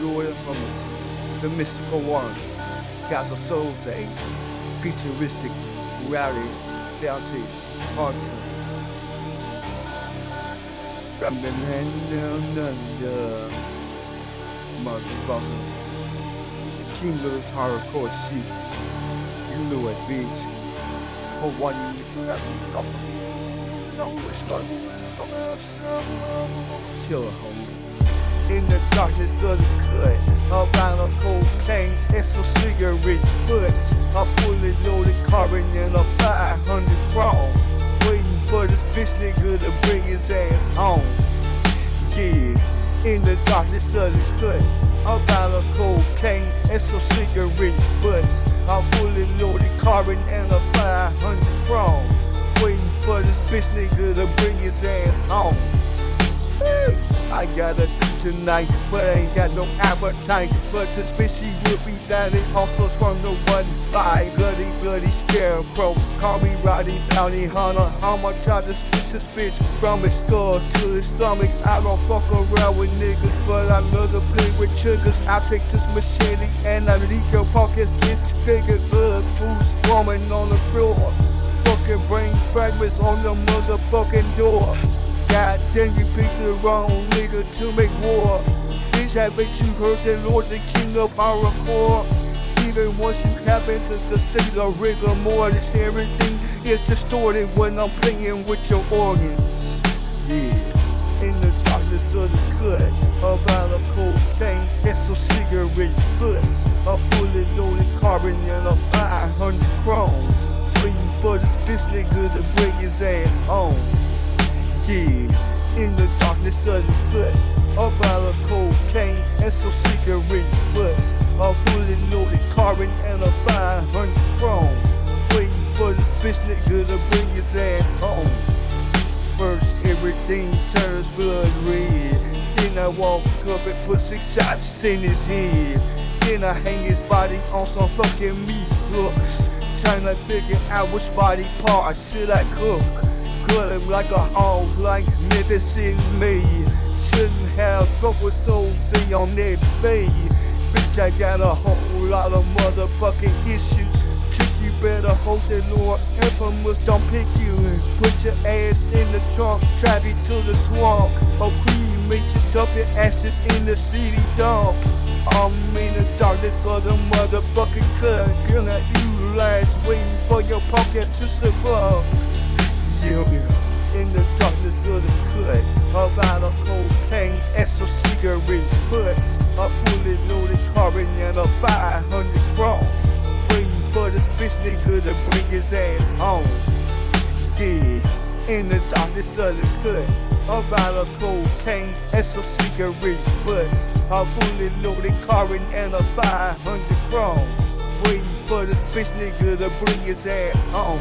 Lord from the mystical one. Castle Souls A. Futuristic Rowdy Hudson. From the land down under. Motherfucker. King of hardcore shit. You know it, bitch. Hawaii, you have no Chill, homie. In the darkness of the cut, around a cocaine, and some cigarette butts. I fully loaded carbon in a 500 chrome. Waiting for this bitch nigga to bring his ass home. Yeah, in the darkness of the cut, around a cocaine, and some cigarette butts. I fully loaded carbon and a 500 chrome. Waiting for this bitch nigga to bring his ass home. I gotta do tonight, but I ain't got no appetite. But this bitch, she will be down in hustles from the one five. Bloody, bloody scarecrow. Call me Roddy Bounty Hunter. I'ma try to spit this bitch from his skull to his stomach. I don't fuck around with niggas, but I love to play with triggers. I take this machete and I leave your pockets disfigured. Blood pools swarming on the floor. Fucking brain fragments on the motherfucking door. God damn, you picked the wrong nigga to make war. I bet you heard the Lord, the King of hardcore. Even once you have into the state of rigor mortis, everything is distorted when I'm playing with your organs. Yeah, in the darkness of the cut, about a cocaine, and some cigarette butts. A fully loaded carbon and a 500 chrome. Waiting for this bitch nigga to bring his ass home. Yeah, in the darkness of the foot, a bottle of cocaine and some cigarette butts. A fully loaded carbon and a 500 chrome. Waiting for this bitch nigga to bring his ass home. First, everything turns blood red. Then I walk up and put six shots in his head. Then I hang his body on some fucking meat hooks. Trying to figure out which body part I should I cook. Him like a hog, like medicine me. Shouldn't have broken souls on that bay. Bitch, I got a whole lot of motherfucking issues. Trick, you better hope that Lord Infamous don't pick you. Put your ass in the trunk, drive you to the swamp. Oh, queen, make you dump your ashes in the city dump. I'm in the darkness of the motherfucking cut. Girl, I you waiting for your pocket to Of the cut, about a cocaine and some cigarette butts. A fully loaded car and a 500 chrome. Waiting for this bitch nigga to bring his ass home.